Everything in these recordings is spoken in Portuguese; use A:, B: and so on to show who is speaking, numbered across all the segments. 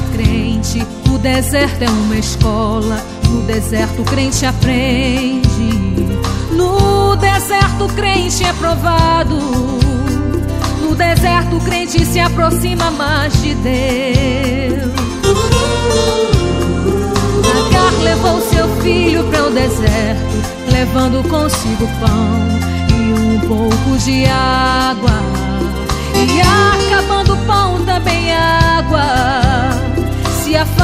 A: crente, o deserto é uma escola. No deserto o crente aprende. No deserto o crente é provado. No deserto o crente se aproxima mais de Deus. Agar levou seu filho para o deserto, levando consigo pão e um pouco de água.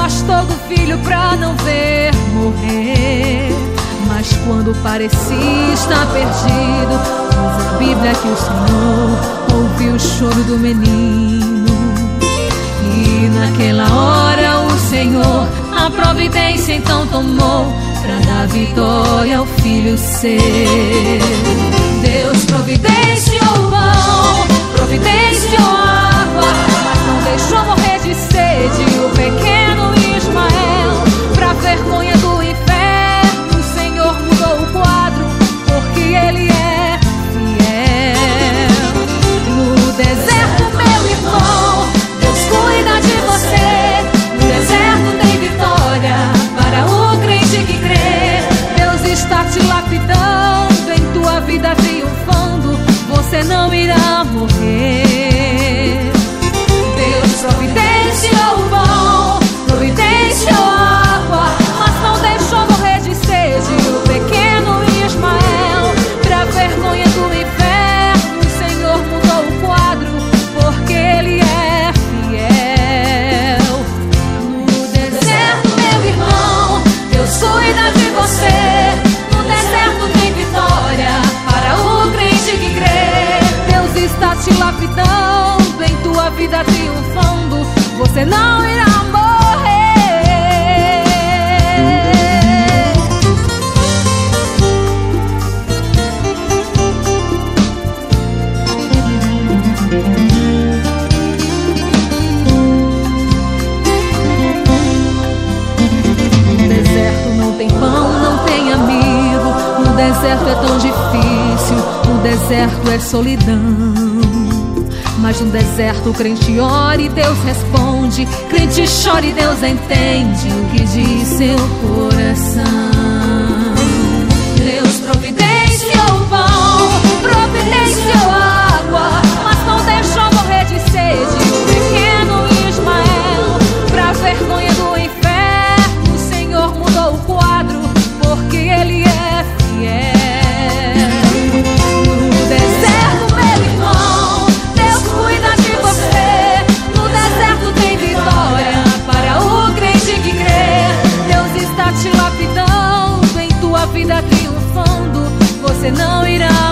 A: Se afastou do filho pra não ver morrer. Mas quando parecia estar perdido, diz a Bíblia que o Senhor ouviu o choro do menino. E naquela hora o Senhor a providência então tomou pra dar vitória ao filho seu. Deus providenciou pão, providenciou água, morrer. Deserto é tão difícil. No deserto é solidão. Mas no deserto o crente ora e Deus responde. Crente chora e Deus entende o que diz seu coração. se no irá.